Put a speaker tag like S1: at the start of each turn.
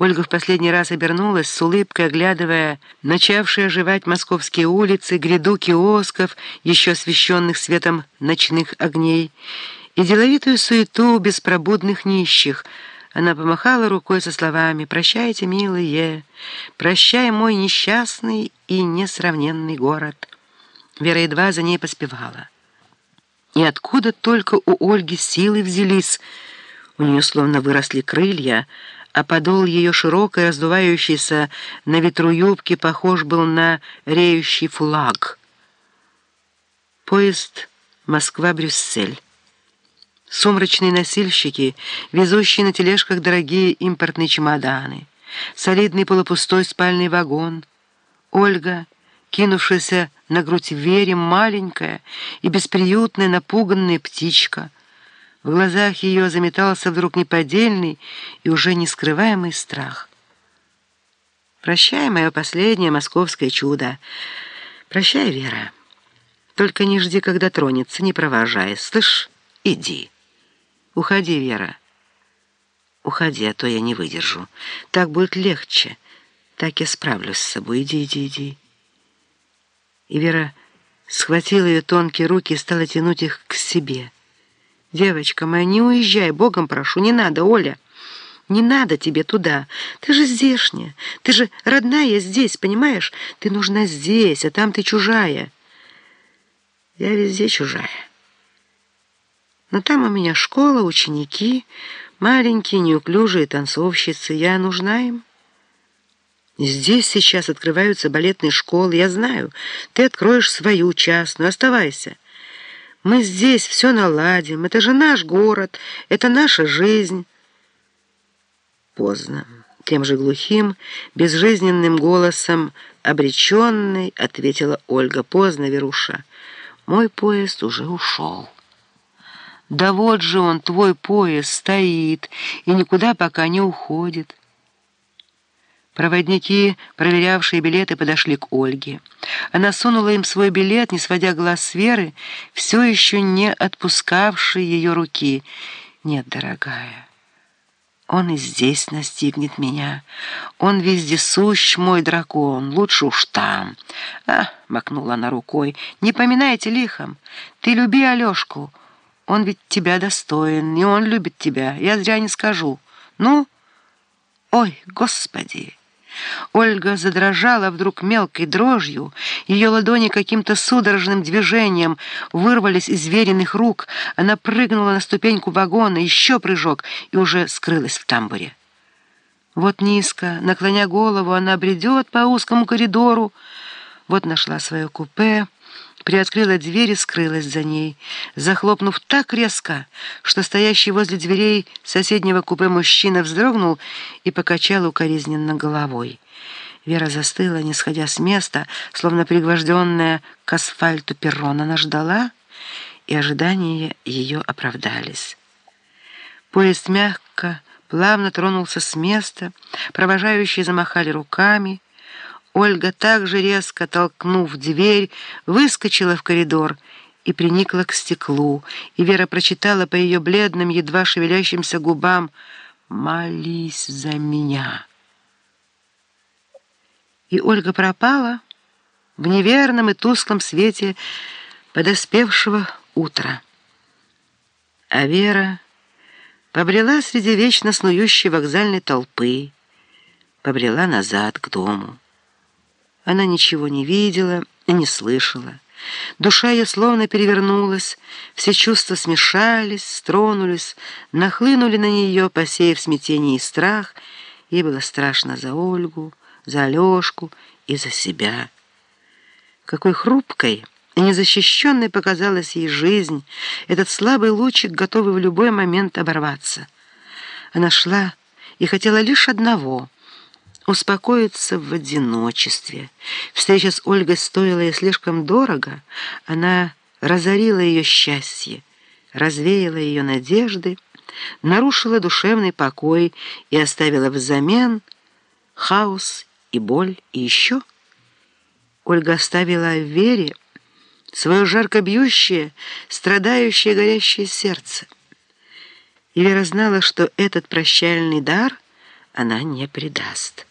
S1: Ольга в последний раз обернулась с улыбкой, оглядывая начавшие оживать московские улицы, гряду киосков, еще освещенных светом ночных огней, и деловитую суету беспробудных нищих. Она помахала рукой со словами «Прощайте, милые, прощай, мой несчастный и несравненный город». Вера едва за ней поспевала. И откуда только у Ольги силы взялись? У нее словно выросли крылья, а подол ее широкой, раздувающейся на ветру юбки, похож был на реющий флаг. Поезд Москва-Брюссель. Сумрачные носильщики, везущие на тележках дорогие импортные чемоданы, солидный полупустой спальный вагон, Ольга, кинувшаяся на грудь Вере, маленькая и бесприютная напуганная птичка — в глазах ее заметался вдруг неподдельный и уже не скрываемый страх. «Прощай, мое последнее московское чудо. Прощай, Вера. Только не жди, когда тронется, не провожай. Слышь, иди. Уходи, Вера. Уходи, а то я не выдержу. Так будет легче. Так я справлюсь с собой. Иди, иди, иди». И Вера схватила ее тонкие руки и стала тянуть их к себе. «Девочка моя, не уезжай, Богом прошу, не надо, Оля. Не надо тебе туда. Ты же здешняя, ты же родная здесь, понимаешь? Ты нужна здесь, а там ты чужая». «Я везде чужая. Но там у меня школа, ученики, маленькие, неуклюжие танцовщицы. Я нужна им». Здесь сейчас открываются балетные школы, я знаю. Ты откроешь свою частную, оставайся». Мы здесь все наладим. Это же наш город, это наша жизнь. Поздно. Тем же глухим, безжизненным голосом, обреченной, ответила Ольга. Поздно, Веруша. Мой поезд уже ушел. Да вот же он, твой поезд, стоит и никуда пока не уходит. Проводники, проверявшие билеты, подошли к Ольге. Она сунула им свой билет, не сводя глаз с Веры, все еще не отпускавшей ее руки. «Нет, дорогая, он и здесь настигнет меня. Он вездесущ, мой дракон, лучше уж там». «А!» — махнула она рукой. «Не поминайте лихом. Ты люби Алешку. Он ведь тебя достоин, и он любит тебя. Я зря не скажу. Ну? Ой, господи!» Ольга задрожала вдруг мелкой дрожью, ее ладони каким-то судорожным движением вырвались из веренных рук, она прыгнула на ступеньку вагона, еще прыжок, и уже скрылась в тамбуре. Вот низко, наклоня голову, она бредет по узкому коридору, вот нашла свое купе, приоткрыла дверь и скрылась за ней, захлопнув так резко, что стоящий возле дверей соседнего купе мужчина вздрогнул и покачал укоризненно головой. Вера застыла, не сходя с места, словно пригвожденная к асфальту перрона. Она ждала, и ожидания ее оправдались. Поезд мягко, плавно тронулся с места, провожающие замахали руками, Ольга также резко толкнув дверь, выскочила в коридор и приникла к стеклу, и Вера прочитала по ее бледным, едва шевелящимся губам «Молись за меня». И Ольга пропала в неверном и тусклом свете подоспевшего утра. А Вера побрела среди вечно снующей вокзальной толпы, побрела назад к дому. Она ничего не видела и не слышала. Душа ее словно перевернулась, все чувства смешались, стронулись, нахлынули на нее, посеяв смятение и страх. Ей было страшно за Ольгу, за Алешку и за себя. Какой хрупкой и незащищенной показалась ей жизнь, этот слабый лучик, готовый в любой момент оборваться. Она шла и хотела лишь одного — успокоиться в одиночестве. Встреча с Ольгой стоила ей слишком дорого, она разорила ее счастье, развеяла ее надежды, нарушила душевный покой и оставила взамен хаос и боль, и еще. Ольга оставила в вере свое жарко бьющее, страдающее, горящее сердце. И Вера знала, что этот прощальный дар — она не предаст.